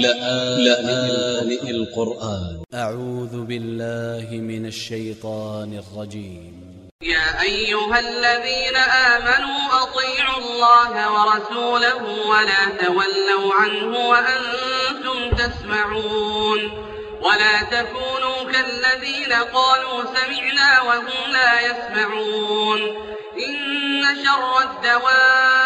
لآن القرآن. أ ع و ذ ب ا ل ل ه من ا ل ش ي ط ا ن ا ل ج ي م يا أيها الذين آمنوا أطيعوا الله ورسوله ولا تولوا عنه وأنتم تسمعون. ولا تكونوا كالذين قالوا سمعنا وهم لا يسمعون. إن شر الدواب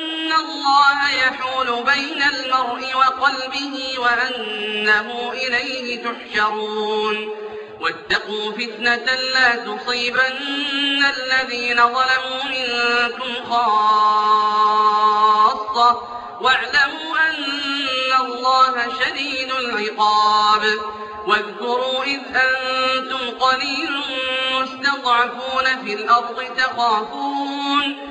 الله يحول بين المرء وقلبه وأنه إليه تحشرون واتقوا فتنة لا تصيبن الذين ظلموا منكم خاصة واعلموا أن الله شديد العقاب واذكروا إذ أنتم قليل مستضعفون في الأرض تخافون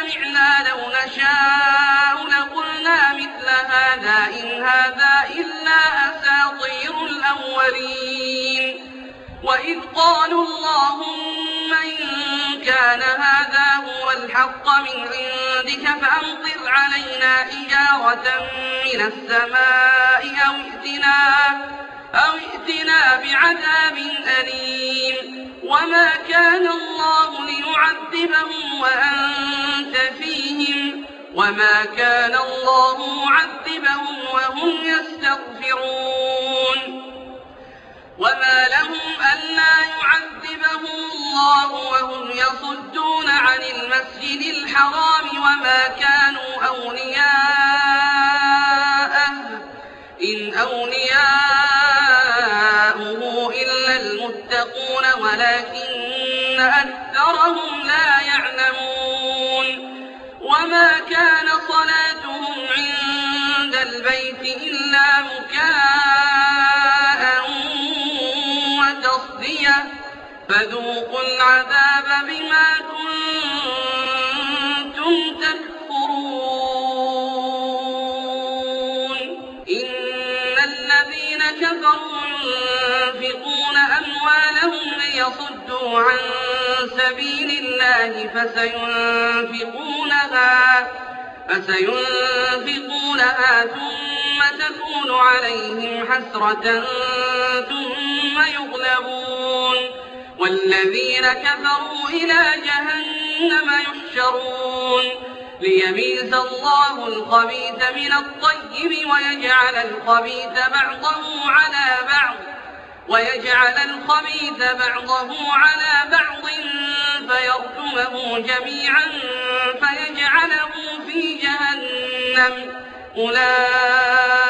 سمعنا لو نشاء لقلنا مثل هذا إن هذا إلا أساطير الأولين. وإذ قالوا اللهم إن كان هذا هو الحق من عندك فأمطر علينا إجارة من السماء أو ائتنا, أو ائتنا بعذاب أليم. وما كان الله ليعذبهم وأنت وما كان الله معذبهم وهم يستغفرون وما لهم ألا يعذبهم الله وهم يصدون عن المسجد الحرام وما كانوا أولياءه إن أولياؤه إلا المتقون ولكن أكثرهم فذوقوا العذاب بما كنتم تكفرون. إن الذين كفروا ينفقون أموالهم ليصدوا عن سبيل الله فسينفقونها فسينفقونها ثم تكون عليهم حسرة ثم يغلبون والذين كفروا إلى جهنم يحشرون ليميز الله الخبيث من الطيب ويجعل الخبيث بعضه على بعض ويجعل الخبيث بعضه على بعض فيركمه جميعا فيجعله في جهنم. أولئك